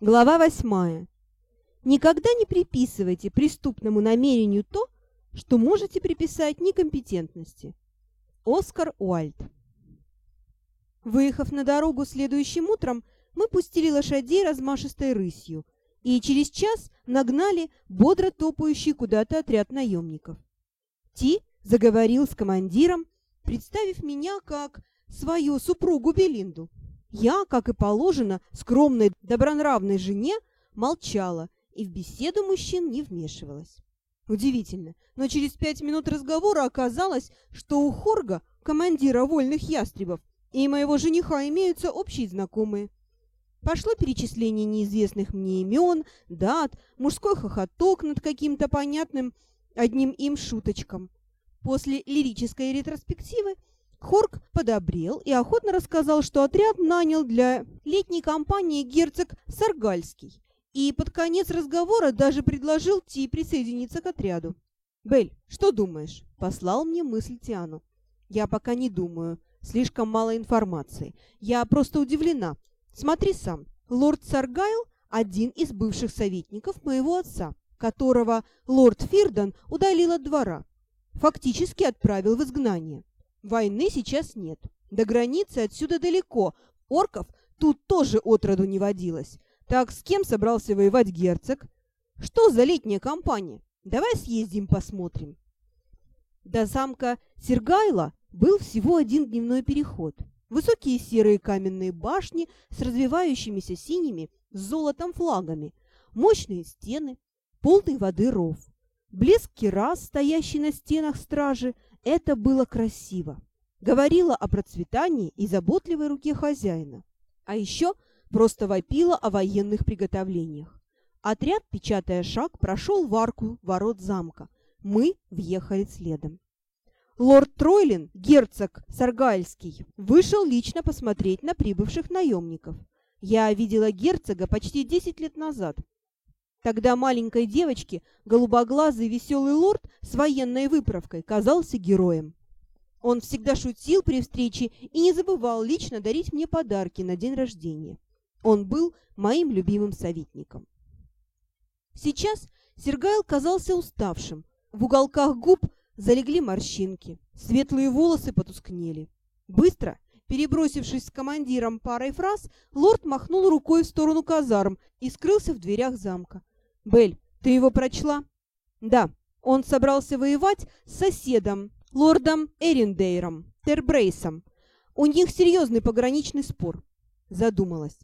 Глава восьмая. Никогда не приписывайте преступному намерению то, что можете приписать некомпетентности. Оскар Уальд. Выехав на дорогу следующим утром, мы пустили лошадей размашистой рысью и через час нагнали бодро топающий куда-то отряд наемников. Ти заговорил с командиром, представив меня как свою супругу Белинду. Я, как и положено, скромной добронравной жене, молчала и в беседу мужчин не вмешивалась. Удивительно, но через пять минут разговора оказалось, что у Хорга, командира вольных ястребов, и моего жениха имеются общие знакомые. Пошло перечисление неизвестных мне имен, дат, мужской хохоток над каким-то понятным одним им шуточком. После лирической ретроспективы Хорк подобрел и охотно рассказал, что отряд нанял для летней кампании герцог Саргальский, и под конец разговора даже предложил Ти присоединиться к отряду. «Бель, что думаешь?» — послал мне мысль Тиану. «Я пока не думаю. Слишком мало информации. Я просто удивлена. Смотри сам. Лорд Саргайл — один из бывших советников моего отца, которого лорд Фирдон удалил от двора. Фактически отправил в изгнание. Войны сейчас нет. До границы отсюда далеко. Орков тут тоже отроду не водилось. Так с кем собрался воевать герцог? Что за летняя кампания? Давай съездим посмотрим. До замка Сергайла был всего один дневной переход. Высокие серые каменные башни с развивающимися синими с золотом флагами, мощные стены, полный воды ров. Блеск керас, стоящий на стенах стражи, это было красиво. Говорило о процветании и заботливой руке хозяина. А еще просто вопило о военных приготовлениях. Отряд, печатая шаг, прошел в арку ворот замка. Мы въехали следом. Лорд Тройлин, герцог Саргальский, вышел лично посмотреть на прибывших наемников. Я видела герцога почти десять лет назад, Тогда маленькой девочке голубоглазый веселый лорд с военной выправкой казался героем. Он всегда шутил при встрече и не забывал лично дарить мне подарки на день рождения. Он был моим любимым советником. Сейчас Сергайл казался уставшим. В уголках губ залегли морщинки, светлые волосы потускнели. Быстро, перебросившись с командиром парой фраз, лорд махнул рукой в сторону казарм и скрылся в дверях замка. Бель, ты его прочла? Да, он собрался воевать с соседом, лордом Эриндейром, Тербрейсом. У них серьезный пограничный спор. Задумалась.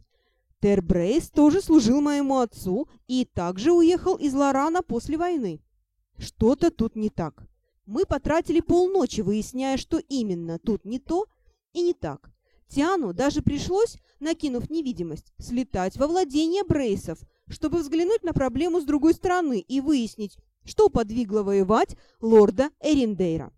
Тербрейс тоже служил моему отцу и также уехал из Лорана после войны. Что-то тут не так. Мы потратили полночи, выясняя, что именно тут не то и не так. Тиану даже пришлось, накинув невидимость, слетать во владение Брейсов, чтобы взглянуть на проблему с другой стороны и выяснить, что подвигло воевать лорда Эриндейра.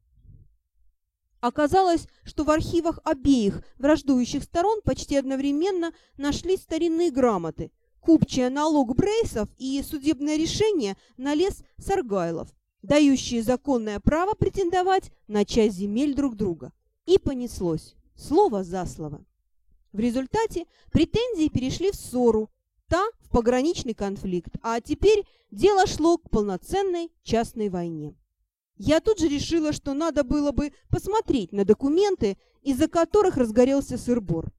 Оказалось, что в архивах обеих враждующих сторон почти одновременно нашлись старинные грамоты, купчая налог Брейсов и судебное решение на лес Саргайлов, дающие законное право претендовать на часть земель друг друга. И понеслось, слово за слово. В результате претензии перешли в ссору, та в пограничный конфликт, а теперь дело шло к полноценной частной войне. Я тут же решила, что надо было бы посмотреть на документы, из-за которых разгорелся сыр-бор.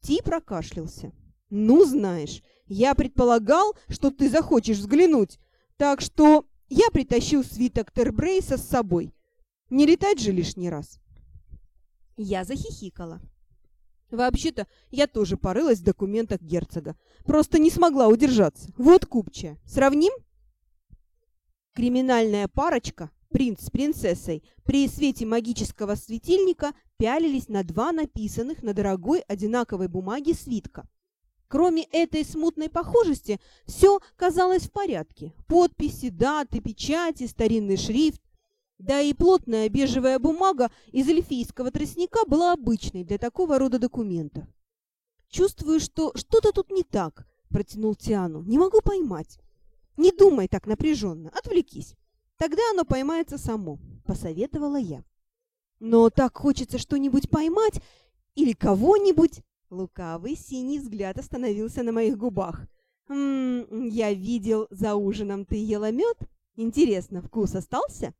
Ти прокашлялся. «Ну, знаешь, я предполагал, что ты захочешь взглянуть, так что я притащил свиток Тербрейса с собой. Не летать же лишний раз». Я захихикала. Вообще-то, я тоже порылась в документах герцога. Просто не смогла удержаться. Вот купчая. Сравним? Криминальная парочка, принц с принцессой, при свете магического светильника пялились на два написанных на дорогой одинаковой бумаге свитка. Кроме этой смутной похожести, все казалось в порядке. Подписи, даты, печати, старинный шрифт. Да и плотная бежевая бумага из эльфийского тростника была обычной для такого рода документов. «Чувствую, что что-то тут не так», — протянул Тиану. «Не могу поймать». «Не думай так напряженно, отвлекись. Тогда оно поймается само», — посоветовала я. «Но так хочется что-нибудь поймать или кого-нибудь». Лукавый синий взгляд остановился на моих губах. «М я видел, за ужином ты ела мед. Интересно, вкус остался?»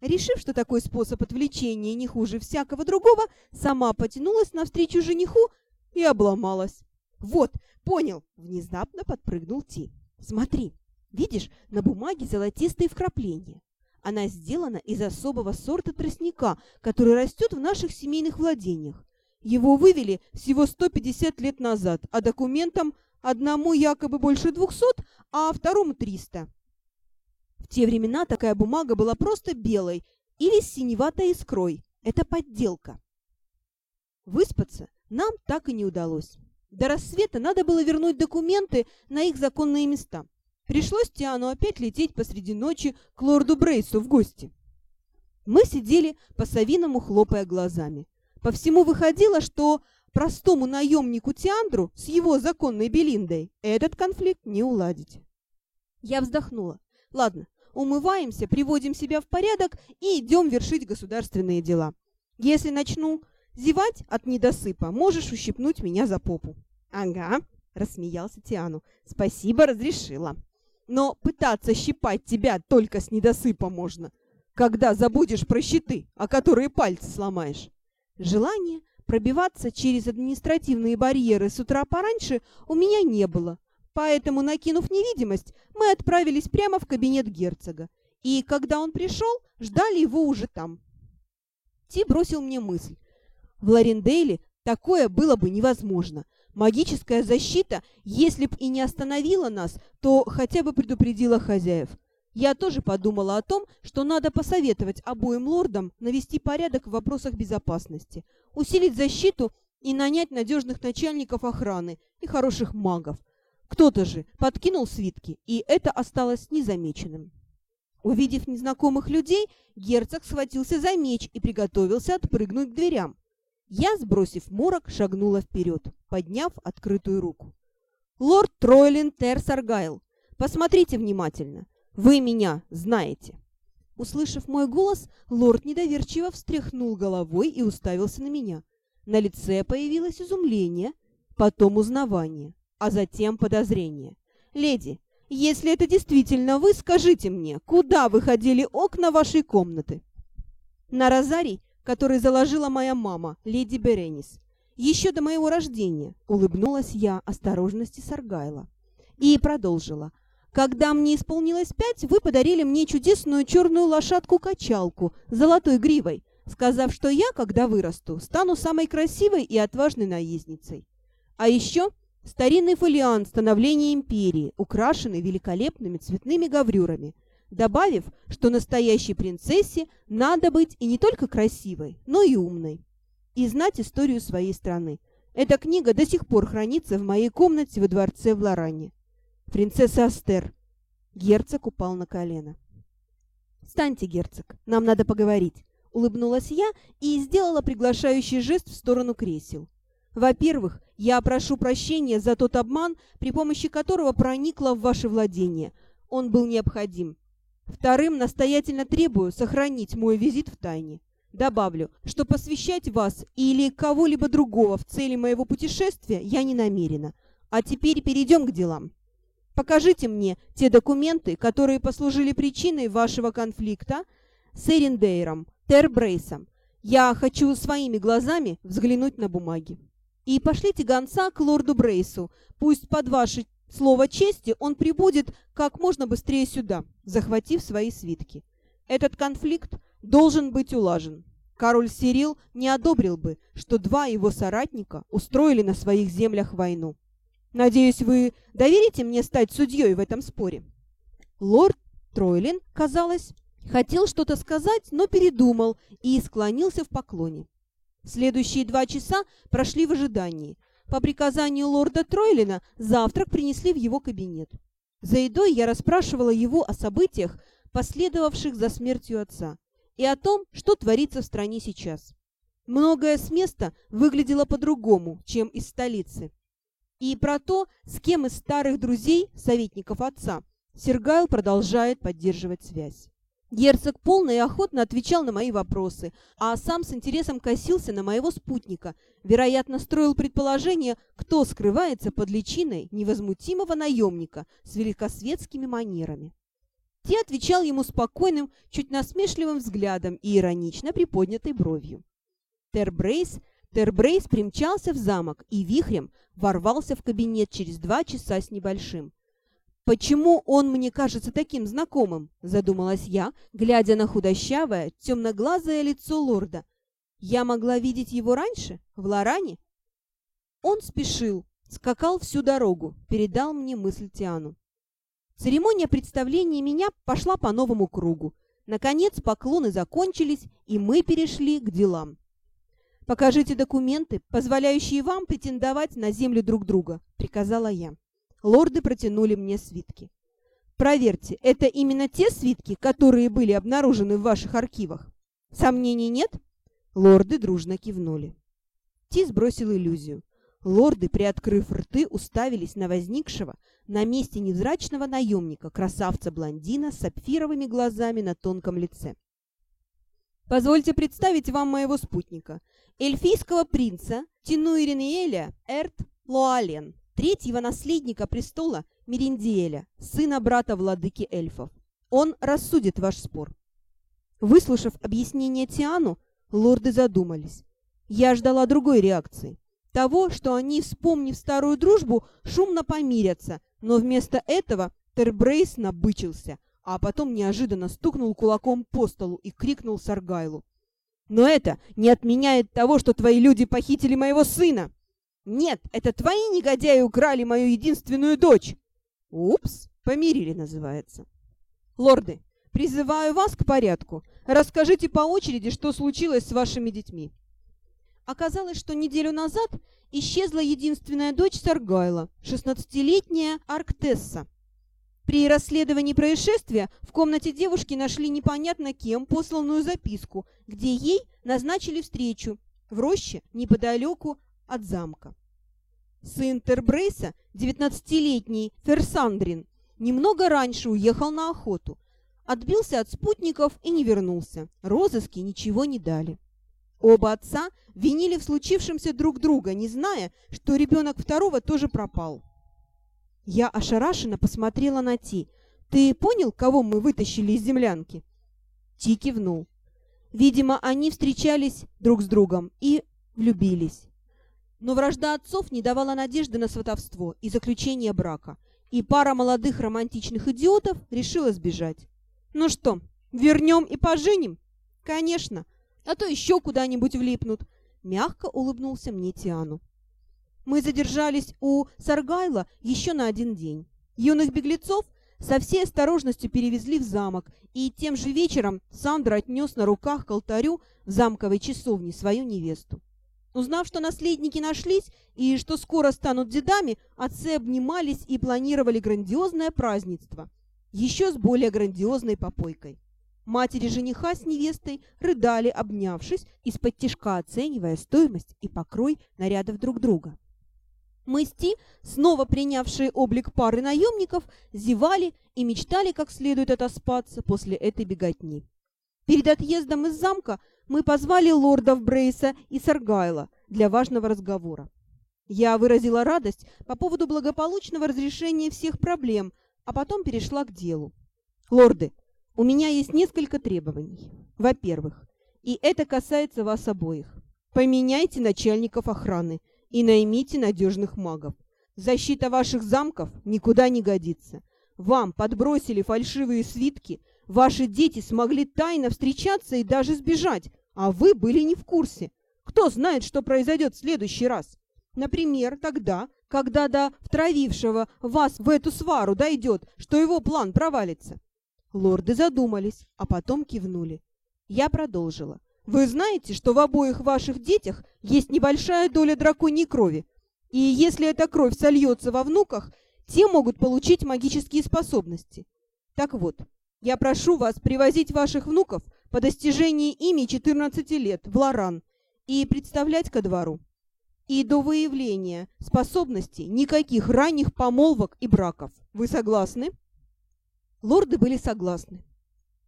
Решив, что такой способ отвлечения не хуже всякого другого, сама потянулась навстречу жениху и обломалась. «Вот, понял!» — внезапно подпрыгнул Ти. «Смотри, видишь, на бумаге золотистые вкрапления. Она сделана из особого сорта тростника, который растет в наших семейных владениях. Его вывели всего 150 лет назад, а документам одному якобы больше 200, а второму 300. В те времена такая бумага была просто белой или с синеватой искрой. Это подделка. Выспаться нам так и не удалось. До рассвета надо было вернуть документы на их законные места. Пришлось Тиану опять лететь посреди ночи к лорду Брейсу в гости. Мы сидели по-совиному, хлопая глазами. По всему выходило, что простому наемнику Тиандру с его законной Белиндой этот конфликт не уладить. Я вздохнула. Ладно, умываемся, приводим себя в порядок и идем вершить государственные дела. Если начну зевать от недосыпа, можешь ущипнуть меня за попу. Ага, рассмеялся Тиану. Спасибо, разрешила. Но пытаться щипать тебя только с недосыпа можно, когда забудешь про щиты, о которые пальцы сломаешь. Желания пробиваться через административные барьеры с утра пораньше у меня не было, поэтому, накинув невидимость, мы отправились прямо в кабинет герцога. И когда он пришел, ждали его уже там. Ти бросил мне мысль. В Ларендейле такое было бы невозможно. Магическая защита, если б и не остановила нас, то хотя бы предупредила хозяев. Я тоже подумала о том, что надо посоветовать обоим лордам навести порядок в вопросах безопасности, усилить защиту и нанять надежных начальников охраны и хороших магов. Кто-то же подкинул свитки, и это осталось незамеченным. Увидев незнакомых людей, герцог схватился за меч и приготовился отпрыгнуть к дверям. Я, сбросив морок, шагнула вперед, подняв открытую руку. «Лорд Тройлин Терс Аргайл, посмотрите внимательно. Вы меня знаете!» Услышав мой голос, лорд недоверчиво встряхнул головой и уставился на меня. На лице появилось изумление, потом узнавание, а затем подозрение. «Леди, если это действительно вы, скажите мне, куда выходили окна вашей комнаты?» «На розарий, который заложила моя мама, леди Беренис. Еще до моего рождения», — улыбнулась я осторожности Саргайла. И продолжила. Когда мне исполнилось пять, вы подарили мне чудесную черную лошадку-качалку с золотой гривой, сказав, что я, когда вырасту, стану самой красивой и отважной наездницей. А еще старинный фолиант становления империи, украшенный великолепными цветными гравюрами, добавив, что настоящей принцессе надо быть и не только красивой, но и умной, и знать историю своей страны. Эта книга до сих пор хранится в моей комнате во дворце в Лоране. «Принцесса Астер!» Герцог упал на колено. «Встаньте, герцог, нам надо поговорить!» Улыбнулась я и сделала приглашающий жест в сторону кресел. «Во-первых, я прошу прощения за тот обман, при помощи которого проникла в ваше владение. Он был необходим. Вторым, настоятельно требую сохранить мой визит в тайне. Добавлю, что посвящать вас или кого-либо другого в цели моего путешествия я не намерена. А теперь перейдем к делам. Покажите мне те документы, которые послужили причиной вашего конфликта с Эриндейром, Тербрейсом. Я хочу своими глазами взглянуть на бумаги. И пошлите гонца к лорду Брейсу. Пусть под ваше слово чести он прибудет как можно быстрее сюда, захватив свои свитки. Этот конфликт должен быть улажен. Король Сирил не одобрил бы, что два его соратника устроили на своих землях войну. Надеюсь, вы доверите мне стать судьей в этом споре?» Лорд Тройлин, казалось, хотел что-то сказать, но передумал и склонился в поклоне. Следующие два часа прошли в ожидании. По приказанию лорда Тройлина завтрак принесли в его кабинет. За едой я расспрашивала его о событиях, последовавших за смертью отца, и о том, что творится в стране сейчас. Многое с места выглядело по-другому, чем из столицы и про то, с кем из старых друзей, советников отца, Сергайл продолжает поддерживать связь. Герцог полно и охотно отвечал на мои вопросы, а сам с интересом косился на моего спутника, вероятно, строил предположение, кто скрывается под личиной невозмутимого наемника с великосветскими манерами. Ти отвечал ему спокойным, чуть насмешливым взглядом и иронично приподнятой бровью. Тербрейс, Тербрейс примчался в замок и вихрем ворвался в кабинет через два часа с небольшим. «Почему он мне кажется таким знакомым?» – задумалась я, глядя на худощавое, темноглазое лицо лорда. «Я могла видеть его раньше, в Лоране?» Он спешил, скакал всю дорогу, передал мне мысль Тиану. Церемония представления меня пошла по новому кругу. Наконец поклоны закончились, и мы перешли к делам. «Покажите документы, позволяющие вам претендовать на землю друг друга», — приказала я. Лорды протянули мне свитки. Проверьте, это именно те свитки, которые были обнаружены в ваших архивах? Сомнений нет? Лорды дружно кивнули. Ти сбросил иллюзию. Лорды, приоткрыв рты, уставились на возникшего на месте невзрачного наемника, красавца-блондина с сапфировыми глазами на тонком лице. «Позвольте представить вам моего спутника, эльфийского принца Тинуириниэля Эрт Лоален, третьего наследника престола Мериндиэля, сына брата владыки эльфов. Он рассудит ваш спор. Выслушав объяснение Тиану, лорды задумались. Я ждала другой реакции. Того, что они, вспомнив старую дружбу, шумно помирятся, но вместо этого Тербрейс набычился, а потом неожиданно стукнул кулаком по столу и крикнул Саргайлу. «Но это не отменяет того, что твои люди похитили моего сына!» «Нет, это твои негодяи украли мою единственную дочь!» «Упс, помирили, называется». «Лорды, призываю вас к порядку. Расскажите по очереди, что случилось с вашими детьми». Оказалось, что неделю назад исчезла единственная дочь Саргайла, 16-летняя Арктесса. При расследовании происшествия в комнате девушки нашли непонятно кем посланную записку, где ей назначили встречу в роще неподалеку от замка. Сын Тербрейса, 19-летний Ферсандрин, немного раньше уехал на охоту, отбился от спутников и не вернулся. Розыски ничего не дали. Оба отца винили в случившемся друг друга, не зная, что ребенок второго тоже пропал. Я ошарашенно посмотрела на Ти. «Ты понял, кого мы вытащили из землянки?» Ти кивнул. Видимо, они встречались друг с другом и влюбились. Но вражда отцов не давала надежды на сватовство и заключение брака, и пара молодых романтичных идиотов решила сбежать. «Ну что, вернем и поженим?» «Конечно, а то еще куда-нибудь влипнут», — мягко улыбнулся мне Тиану. Мы задержались у Саргайла еще на один день. Юных беглецов со всей осторожностью перевезли в замок, и тем же вечером Сандра отнес на руках к алтарю в замковой часовне свою невесту. Узнав, что наследники нашлись и что скоро станут дедами, отцы обнимались и планировали грандиозное празднество, еще с более грандиозной попойкой. Матери жениха с невестой рыдали, обнявшись, из-под тишка оценивая стоимость и покрой нарядов друг друга. Мы с Ти, снова принявшие облик пары наемников, зевали и мечтали как следует отоспаться после этой беготни. Перед отъездом из замка мы позвали лордов Брейса и Саргайла для важного разговора. Я выразила радость по поводу благополучного разрешения всех проблем, а потом перешла к делу. Лорды, у меня есть несколько требований. Во-первых, и это касается вас обоих. Поменяйте начальников охраны и наймите надежных магов. Защита ваших замков никуда не годится. Вам подбросили фальшивые свитки, ваши дети смогли тайно встречаться и даже сбежать, а вы были не в курсе. Кто знает, что произойдет в следующий раз? Например, тогда, когда до втравившего вас в эту свару дойдет, что его план провалится. Лорды задумались, а потом кивнули. Я продолжила. Вы знаете, что в обоих ваших детях есть небольшая доля драконьей крови, и если эта кровь сольется во внуках, те могут получить магические способности. Так вот, я прошу вас привозить ваших внуков по достижении ими 14 лет в Лоран и представлять ко двору. И до выявления способностей никаких ранних помолвок и браков. Вы согласны? Лорды были согласны.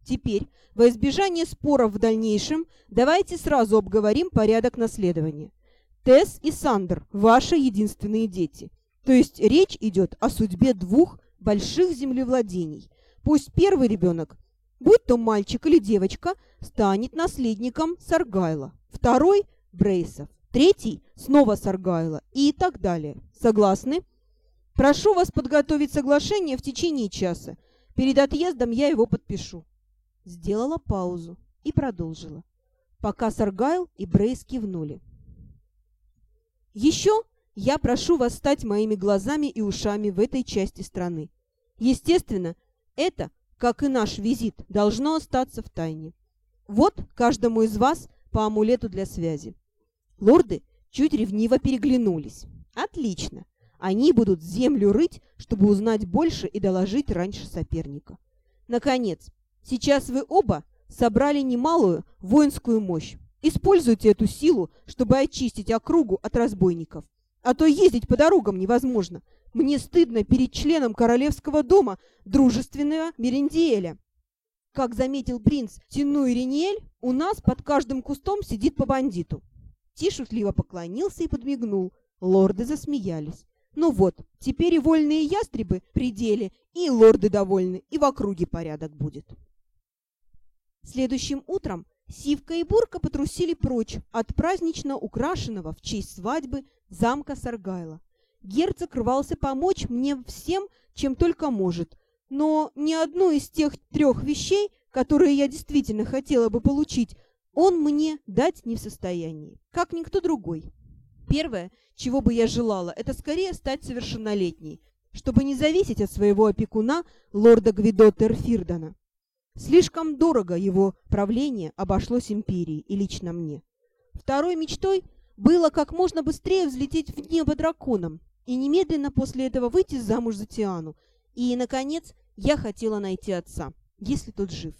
Теперь, во избежание споров в дальнейшем, давайте сразу обговорим порядок наследования. Тесс и Сандер – ваши единственные дети. То есть речь идет о судьбе двух больших землевладений. Пусть первый ребенок, будь то мальчик или девочка, станет наследником Саргайла. Второй – Брейсов. Третий – снова Саргайла. И так далее. Согласны? Прошу вас подготовить соглашение в течение часа. Перед отъездом я его подпишу. Сделала паузу и продолжила, пока Саргайл и Брейс кивнули. Еще я прошу вас стать моими глазами и ушами в этой части страны. Естественно, это, как и наш визит, должно остаться в тайне. Вот каждому из вас по амулету для связи. Лорды чуть ревниво переглянулись. Отлично. Они будут землю рыть, чтобы узнать больше и доложить раньше соперника. Наконец, сейчас вы оба собрали немалую воинскую мощь. Используйте эту силу, чтобы очистить округу от разбойников. А то ездить по дорогам невозможно. Мне стыдно перед членом королевского дома дружественного Мерендиэля. Как заметил принц Тину Ириниэль, у нас под каждым кустом сидит по бандиту. Ти шутливо поклонился и подмигнул. Лорды засмеялись. Ну вот, теперь и вольные ястребы при и лорды довольны, и в округе порядок будет. Следующим утром Сивка и Бурка потрусили прочь от празднично украшенного в честь свадьбы замка Саргайла. Герцог рвался помочь мне всем, чем только может, но ни одну из тех трех вещей, которые я действительно хотела бы получить, он мне дать не в состоянии, как никто другой. Первое, чего бы я желала, это скорее стать совершеннолетней, чтобы не зависеть от своего опекуна, лорда Гвидо Терфирдона. Слишком дорого его правление обошлось империи и лично мне. Второй мечтой было как можно быстрее взлететь в небо драконом и немедленно после этого выйти замуж за Тиану. И, наконец, я хотела найти отца, если тот жив.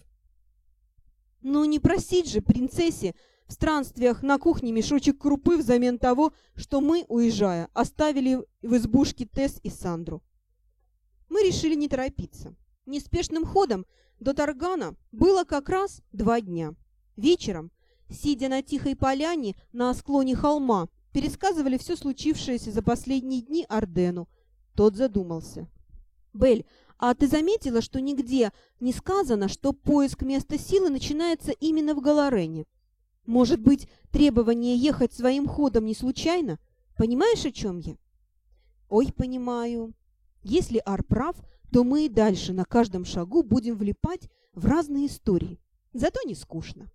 Но не просить же принцессе в странствиях на кухне мешочек крупы взамен того, что мы, уезжая, оставили в избушке Тесс и Сандру. Мы решили не торопиться. Неспешным ходом до Таргана было как раз два дня. Вечером, сидя на тихой поляне на склоне холма, пересказывали все случившееся за последние дни Ардену. Тот задумался. «Бель, а ты заметила, что нигде не сказано, что поиск места силы начинается именно в Галарене?» Может быть, требование ехать своим ходом не случайно? Понимаешь, о чем я? Ой, понимаю. Если Ар прав, то мы и дальше на каждом шагу будем влипать в разные истории. Зато не скучно.